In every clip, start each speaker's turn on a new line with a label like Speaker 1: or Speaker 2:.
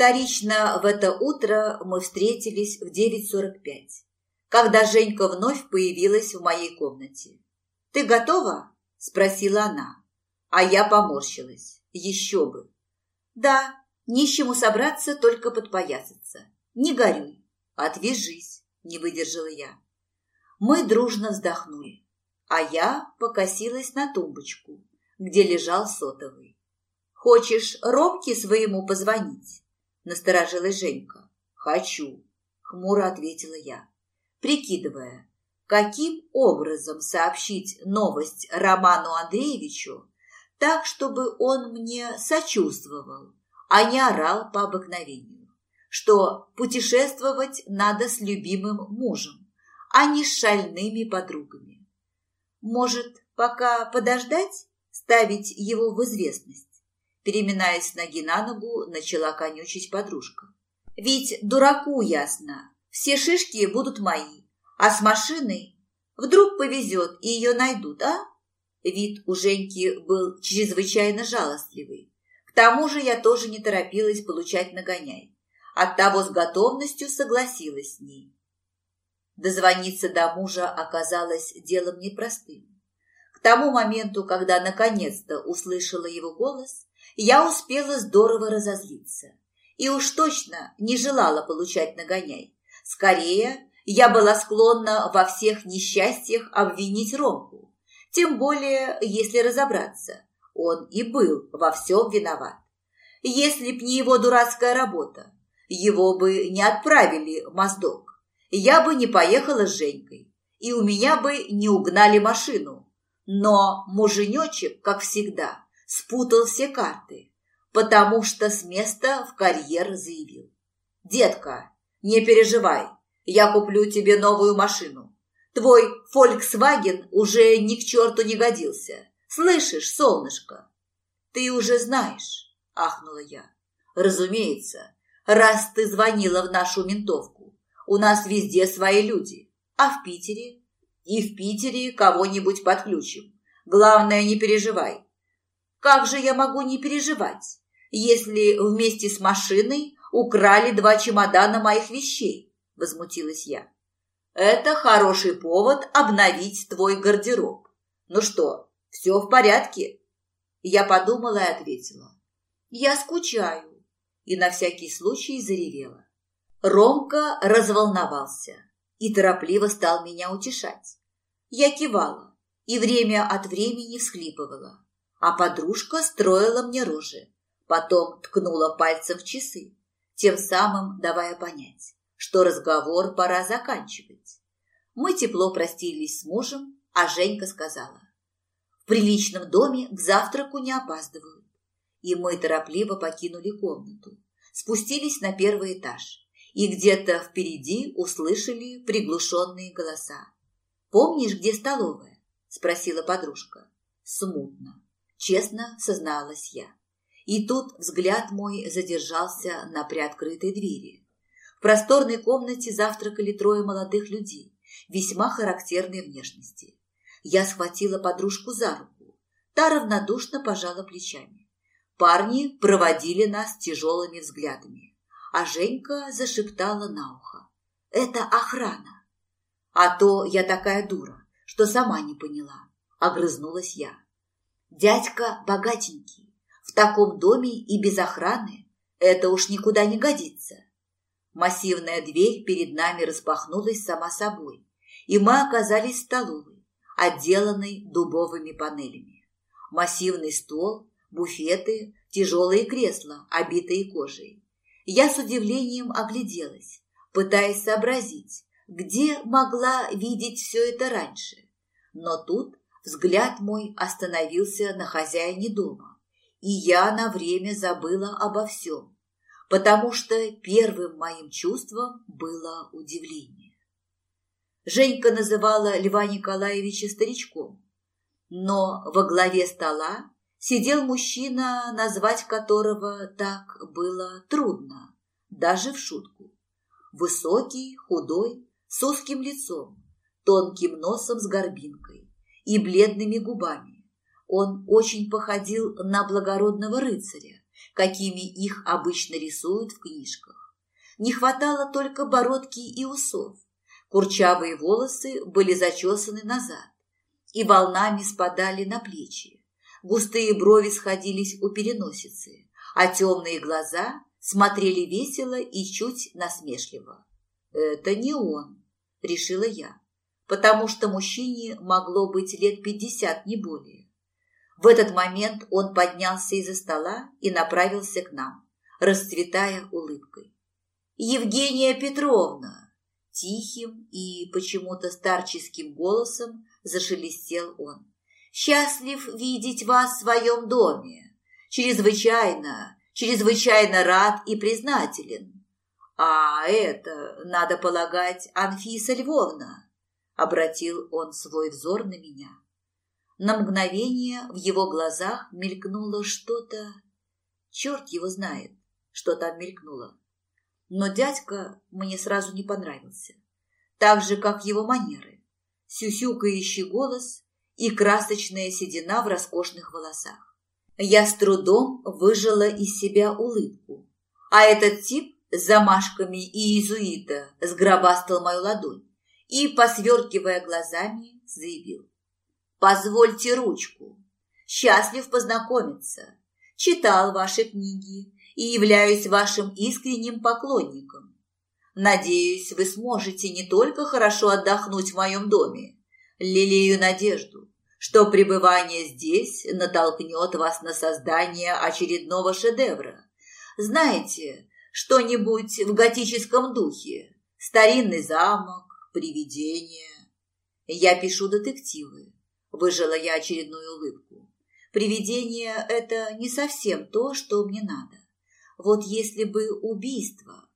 Speaker 1: Вторично в это утро мы встретились в 9.45, когда Женька вновь появилась в моей комнате. «Ты готова?» – спросила она. А я поморщилась. Еще бы. «Да, нищему собраться, только подпоясаться. Не горюй, отвяжись», – не выдержала я. Мы дружно вздохнули, а я покосилась на тумбочку, где лежал сотовый. «Хочешь Ромке своему позвонить?» – насторожилась Женька. «Хочу», – хмуро ответила я, прикидывая, каким образом сообщить новость Роману Андреевичу так, чтобы он мне сочувствовал, а не орал по обыкновению, что путешествовать надо с любимым мужем, а не с шальными подругами. Может, пока подождать, ставить его в известность? Переминаясь ноги на ногу, начала конючить подружка. Ведь дураку ясно, все шишки будут мои, а с машиной вдруг повезет и ее найдут, а? Вид у Женьки был чрезвычайно жалостливый. К тому же я тоже не торопилась получать нагоняй. Оттого с готовностью согласилась с ней. Дозвониться до мужа оказалось делом непростым. К тому моменту, когда наконец-то услышала его голос, я успела здорово разозлиться. И уж точно не желала получать нагоняй. Скорее, я была склонна во всех несчастьях обвинить Ромку. Тем более, если разобраться, он и был во всем виноват. Если б не его дурацкая работа, его бы не отправили в Моздок. Я бы не поехала с Женькой, и у меня бы не угнали машину. Но муженечек, как всегда, спутал все карты, потому что с места в карьер заявил. «Детка, не переживай, я куплю тебе новую машину. Твой Volkswagen уже ни к черту не годился. Слышишь, солнышко?» «Ты уже знаешь», – ахнула я. «Разумеется, раз ты звонила в нашу ментовку. У нас везде свои люди. А в Питере? И в Питере кого-нибудь подключим. Главное, не переживай. Как же я могу не переживать, если вместе с машиной украли два чемодана моих вещей? Возмутилась я. Это хороший повод обновить твой гардероб. Ну что, все в порядке? Я подумала и ответила. Я скучаю. И на всякий случай заревела. Ромка разволновался и торопливо стал меня утешать. Я кивала и время от времени всхлипывала а подружка строила мне рожи. Потом ткнула пальцем в часы, тем самым давая понять, что разговор пора заканчивать. Мы тепло простились с мужем, а Женька сказала, в приличном доме к завтраку не опаздывают. И мы торопливо покинули комнату, спустились на первый этаж и где-то впереди услышали приглушенные голоса. «Помнишь, где столовая?» – спросила подружка. «Смутно честно созналась я. И тут взгляд мой задержался на приоткрытой двери. В просторной комнате завтракали трое молодых людей, весьма характерной внешности. Я схватила подружку за руку. Та равнодушно пожала плечами. Парни проводили нас тяжелыми взглядами, а Женька зашептала на ухо. «Это охрана!» «А то я такая дура, что сама не поняла», — огрызнулась я. Дядька богатенький. В таком доме и без охраны это уж никуда не годится. Массивная дверь перед нами распахнулась сама собой, и мы оказались в столовой, отделанной дубовыми панелями. Массивный стол, буфеты, тяжелые кресла, обитые кожей. Я с удивлением огляделась, пытаясь сообразить, где могла видеть все это раньше. Но тут Взгляд мой остановился на хозяине дома, и я на время забыла обо всем, потому что первым моим чувством было удивление. Женька называла Льва Николаевича старичком, но во главе стола сидел мужчина, назвать которого так было трудно, даже в шутку. Высокий, худой, с узким лицом, тонким носом с горбинкой и бледными губами. Он очень походил на благородного рыцаря какими их обычно рисуют в книжках. Не хватало только бородки и усов. Курчавые волосы были зачесаны назад и волнами спадали на плечи. Густые брови сходились у переносицы, а темные глаза смотрели весело и чуть насмешливо. «Это не он», — решила я, потому что мужчине могло быть лет пятьдесят, не более. В этот момент он поднялся из-за стола и направился к нам, расцветая улыбкой. «Евгения Петровна!» Тихим и почему-то старческим голосом зашелестел он. «Счастлив видеть вас в своем доме. Чрезвычайно, чрезвычайно рад и признателен. А это, надо полагать, Анфиса Львовна», — обратил он свой взор на меня. На мгновение в его глазах мелькнуло что-то... Черт его знает, что там мелькнуло. Но дядька мне сразу не понравился. Так же, как его манеры. Сюсюкающий голос и красочная седина в роскошных волосах. Я с трудом выжила из себя улыбку. А этот тип с замашками иезуита сгробастал мою ладонь и, посверкивая глазами, заявил. «Позвольте ручку. Счастлив познакомиться. Читал ваши книги и являюсь вашим искренним поклонником. Надеюсь, вы сможете не только хорошо отдохнуть в моем доме, лелею надежду, что пребывание здесь натолкнет вас на создание очередного шедевра. Знаете, что-нибудь в готическом духе, старинный замок, привидения. Я пишу детективы. Выжила я очередную улыбку. Привидение – это не совсем то, что мне надо. Вот если бы убийство.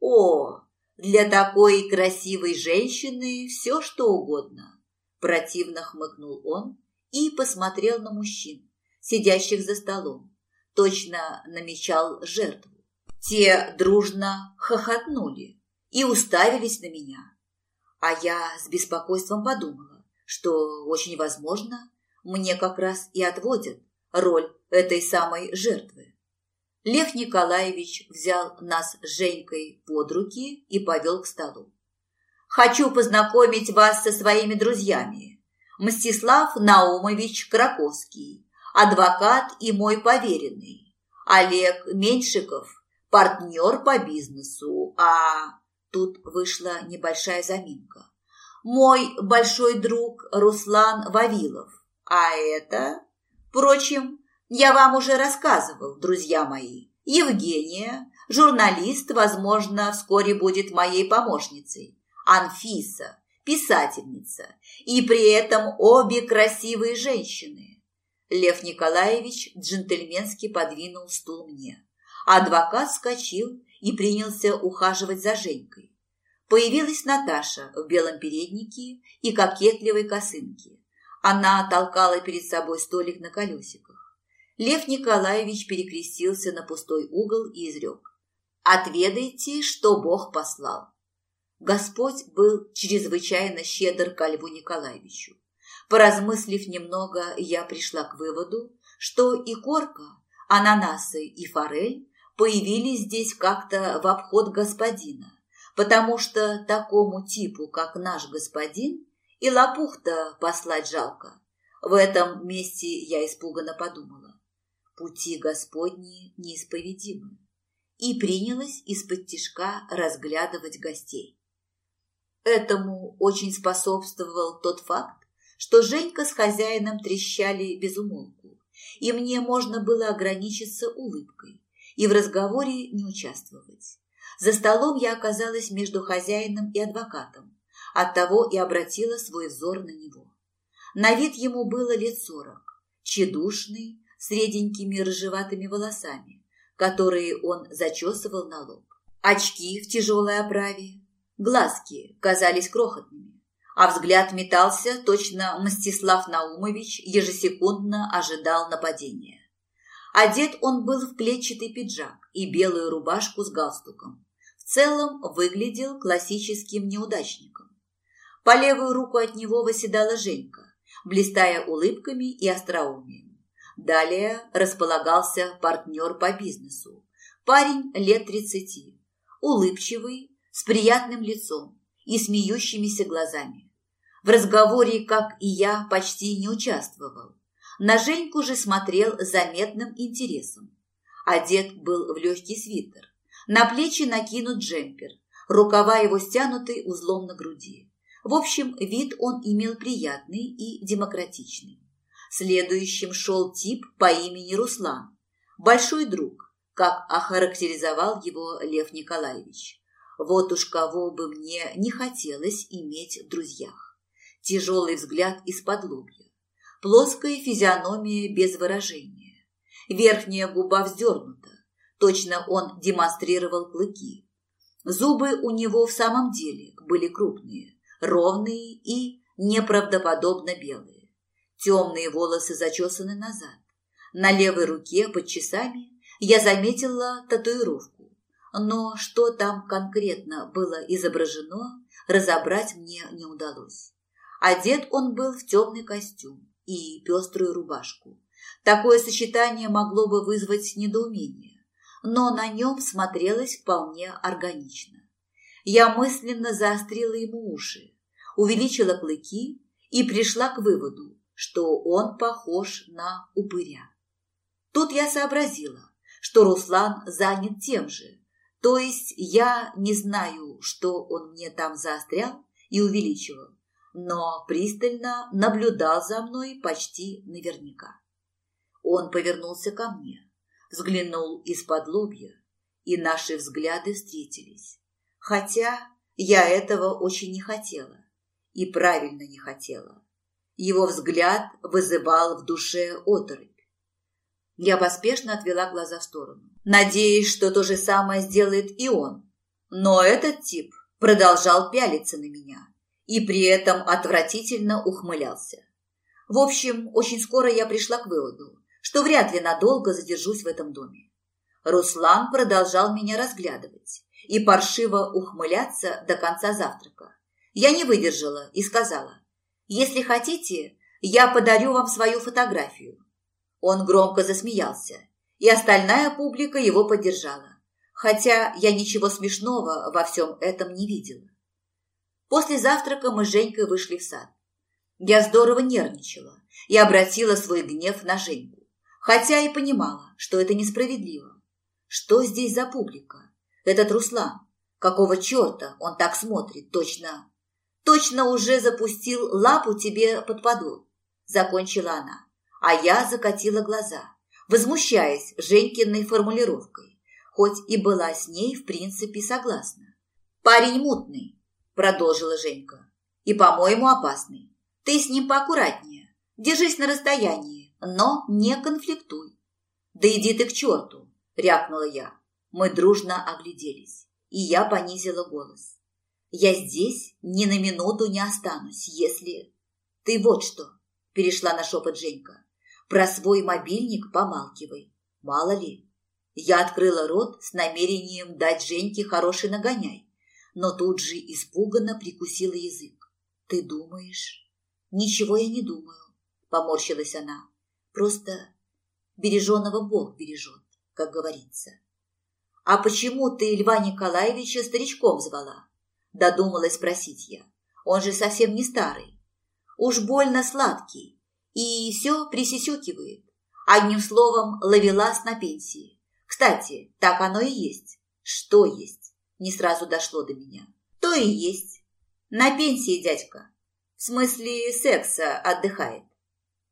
Speaker 1: О, для такой красивой женщины все что угодно. Противно хмыкнул он и посмотрел на мужчин, сидящих за столом. Точно намечал жертву. Те дружно хохотнули и уставились на меня. А я с беспокойством подумала, что очень возможно, мне как раз и отводят роль этой самой жертвы. Лев Николаевич взял нас с Женькой под руки и повел к столу. «Хочу познакомить вас со своими друзьями. Мстислав Наумович Краковский, адвокат и мой поверенный. Олег Меньшиков, партнер по бизнесу, а...» Тут вышла небольшая заминка. «Мой большой друг Руслан Вавилов. А это...» Впрочем, я вам уже рассказывал, друзья мои. Евгения, журналист, возможно, вскоре будет моей помощницей. Анфиса, писательница. И при этом обе красивые женщины. Лев Николаевич джентльменски подвинул стул мне. Адвокат вскочил и принялся ухаживать за Женькой. Появилась Наташа в белом переднике и кокетливой косынке. Она толкала перед собой столик на колесиках. Лев Николаевич перекрестился на пустой угол и изрек. «Отведайте, что Бог послал». Господь был чрезвычайно щедр ко Льву Николаевичу. Поразмыслив немного, я пришла к выводу, что и корка, ананасы и форель появились здесь как-то в обход господина, потому что такому типу, как наш господин, и лопух-то послать жалко. В этом месте я испуганно подумала пути Господни неисповедимы, и принялась из-под тишка разглядывать гостей. Этому очень способствовал тот факт, что Женька с хозяином трещали без умолку, и мне можно было ограничиться улыбкой и в разговоре не участвовать. За столом я оказалась между хозяином и адвокатом, оттого и обратила свой взор на него. На вид ему было лет сорок, тщедушный, с реденькими рыжеватыми волосами, которые он зачесывал на лоб. Очки в тяжелой оправе, глазки казались крохотными, а взгляд метался, точно Мстислав Наумович ежесекундно ожидал нападения. Одет он был в клетчатый пиджак и белую рубашку с галстуком. В целом выглядел классическим неудачником. По левую руку от него восседала Женька, блистая улыбками и остроумием. Далее располагался партнер по бизнесу. Парень лет тридцати, улыбчивый, с приятным лицом и смеющимися глазами. В разговоре, как и я, почти не участвовал. На Женьку же смотрел с заметным интересом. Одет был в легкий свитер. На плечи накинут джемпер. Рукава его стянуты узлом на груди. В общем, вид он имел приятный и демократичный. Следующим шел тип по имени Руслан. Большой друг, как охарактеризовал его Лев Николаевич. Вот уж кого бы мне не хотелось иметь в друзьях. Тяжелый взгляд из-под лобья. Плоская физиономия без выражения. Верхняя губа вздернута. Точно он демонстрировал клыки. Зубы у него в самом деле были крупные, ровные и неправдоподобно белые. Темные волосы зачесаны назад. На левой руке под часами я заметила татуировку. Но что там конкретно было изображено, разобрать мне не удалось. Одет он был в темный костюм и пеструю рубашку. Такое сочетание могло бы вызвать недоумение, но на нем смотрелось вполне органично. Я мысленно заострила ему уши, увеличила клыки и пришла к выводу, что он похож на упыря. Тут я сообразила, что Руслан занят тем же, то есть я не знаю, что он мне там заострял и увеличивал, но пристально наблюдал за мной почти наверняка. Он повернулся ко мне, взглянул из-под лобья, и наши взгляды встретились. Хотя я этого очень не хотела и правильно не хотела. Его взгляд вызывал в душе оторопь. Я поспешно отвела глаза в сторону, надеясь, что то же самое сделает и он. Но этот тип продолжал пялиться на меня и при этом отвратительно ухмылялся. В общем, очень скоро я пришла к выводу, что вряд ли надолго задержусь в этом доме. Руслан продолжал меня разглядывать и паршиво ухмыляться до конца завтрака. Я не выдержала и сказала, если хотите, я подарю вам свою фотографию». Он громко засмеялся, и остальная публика его поддержала, хотя я ничего смешного во всем этом не видела. После завтрака мы с Женькой вышли в сад. Я здорово нервничала и обратила свой гнев на Женьку, хотя и понимала, что это несправедливо. Что здесь за публика? Этот Руслан. Какого черта он так смотрит, точно точно уже запустил лапу тебе под подол», – закончила она. А я закатила глаза, возмущаясь Женькиной формулировкой, хоть и была с ней в принципе согласна. «Парень мутный», – продолжила Женька, – «и, по-моему, опасный. Ты с ним поаккуратнее, держись на расстоянии, но не конфликтуй». «Да иди ты к черту!» – рявкнула я. Мы дружно огляделись, и я понизила голос. Я здесь ни на минуту не останусь, если... Ты вот что, перешла на шепот Женька. Про свой мобильник помалкивай. Мало ли. Я открыла рот с намерением дать Женьке хороший нагоняй, но тут же испуганно прикусила язык. Ты думаешь? Ничего я не думаю, поморщилась она. Просто береженого Бог бережет, как говорится. А почему ты Льва Николаевича старичком звала? Додумалась спросить я. Он же совсем не старый. Уж больно сладкий. И все присисекивает. Одним словом, ловелас на пенсии. Кстати, так оно и есть. Что есть? Не сразу дошло до меня. То и есть. На пенсии, дядька. В смысле, секса отдыхает.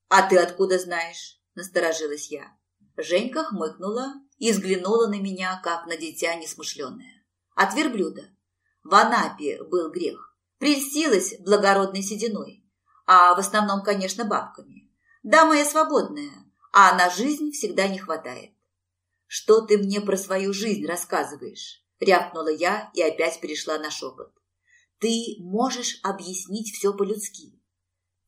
Speaker 1: А ты откуда знаешь? Насторожилась я. Женька хмыкнула и взглянула на меня, как на дитя несмышленное. От верблюда. В Анапе был грех. Прельстилась благородной сединой, а в основном, конечно, бабками. Дама я свободная, а на жизнь всегда не хватает. «Что ты мне про свою жизнь рассказываешь?» – рявкнула я и опять перешла на шепот. «Ты можешь объяснить все по-людски.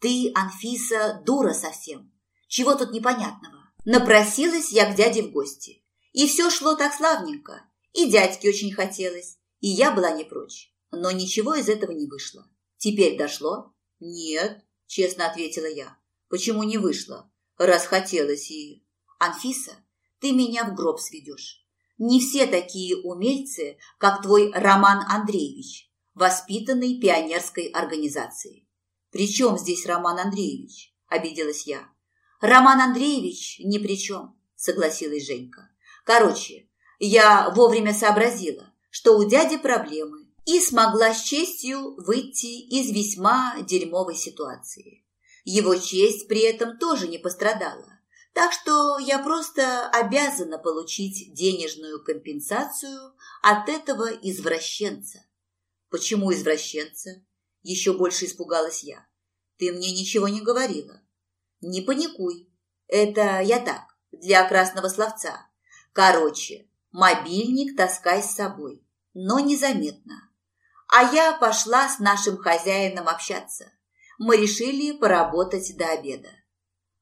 Speaker 1: Ты, Анфиса, дура совсем. Чего тут непонятного? Напросилась я к дяде в гости. И все шло так славненько. И дядьке очень хотелось, и я была не прочь. Но ничего из этого не вышло. Теперь дошло? Нет, честно ответила я. Почему не вышло? Расхотелось и... Анфиса, ты меня в гроб сведешь. Не все такие умельцы, как твой Роман Андреевич, воспитанный пионерской организацией. «При чем здесь Роман Андреевич?» – обиделась я. «Роман Андреевич ни при чем», – согласилась Женька. «Короче, я вовремя сообразила, что у дяди проблемы, и смогла с честью выйти из весьма дерьмовой ситуации. Его честь при этом тоже не пострадала. Так что я просто обязана получить денежную компенсацию от этого извращенца. Почему извращенца? Еще больше испугалась я. Ты мне ничего не говорила. Не паникуй. Это я так, для красного словца. Короче, мобильник таскай с собой, но незаметно. А я пошла с нашим хозяином общаться. Мы решили поработать до обеда.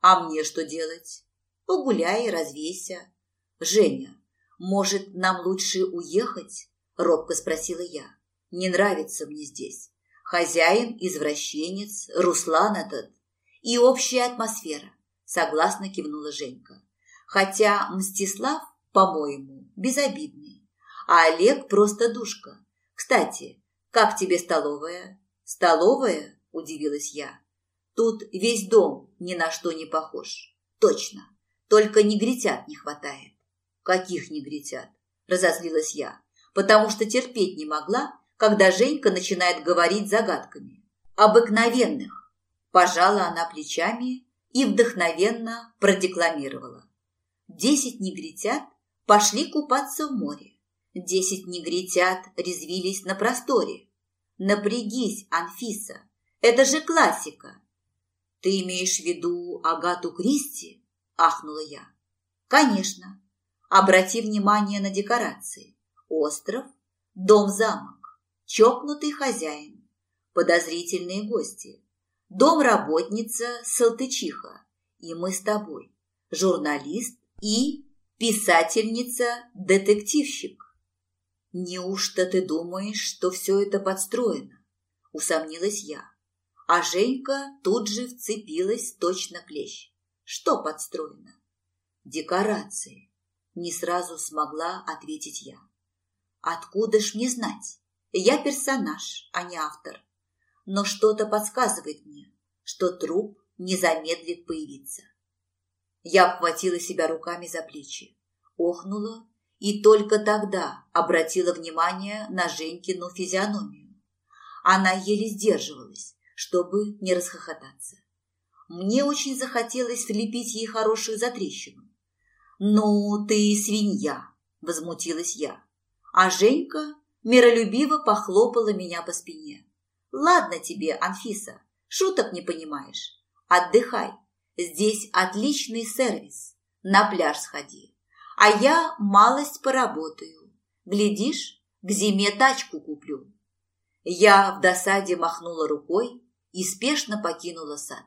Speaker 1: А мне что делать? Погуляй, развейся. Женя, может, нам лучше уехать? Робко спросила я. Не нравится мне здесь. Хозяин, извращенец, Руслан этот. И общая атмосфера. Согласно кивнула Женька. Хотя Мстислав, по-моему, безобидный. А Олег просто душка. Кстати, как тебе столовая? Столовая? Удивилась я. Тут весь дом ни на что не похож. Точно. Только негритят не хватает. Каких негритят? Разозлилась я, потому что терпеть не могла, когда Женька начинает говорить загадками. Обыкновенных. Пожала она плечами и вдохновенно продекламировала. Десять негритят пошли купаться в море. Десять негритят резвились на просторе. Напрягись, Анфиса, это же классика. Ты имеешь в виду Агату Кристи? – ахнула я. «Конечно. Обрати внимание на декорации. Остров, дом-замок, чокнутый хозяин, подозрительные гости, дом-работница Салтычиха и мы с тобой, журналист и писательница-детективщик. Неужто ты думаешь, что все это подстроено?» – усомнилась я. А Женька тут же вцепилась точно клещ. Что подстроено? Декорации. Не сразу смогла ответить я. Откуда ж мне знать? Я персонаж, а не автор. Но что-то подсказывает мне, что труп не замедлит появиться. Я обхватила себя руками за плечи, охнула и только тогда обратила внимание на Женькину физиономию. Она еле сдерживалась, чтобы не расхохотаться. Мне очень захотелось влепить ей хорошую затрещину. «Ну, ты свинья!» – возмутилась я. А Женька миролюбиво похлопала меня по спине. «Ладно тебе, Анфиса, шуток не понимаешь. Отдыхай. Здесь отличный сервис. На пляж сходи. А я малость поработаю. Глядишь, к зиме тачку куплю». Я в досаде махнула рукой и спешно покинула сад.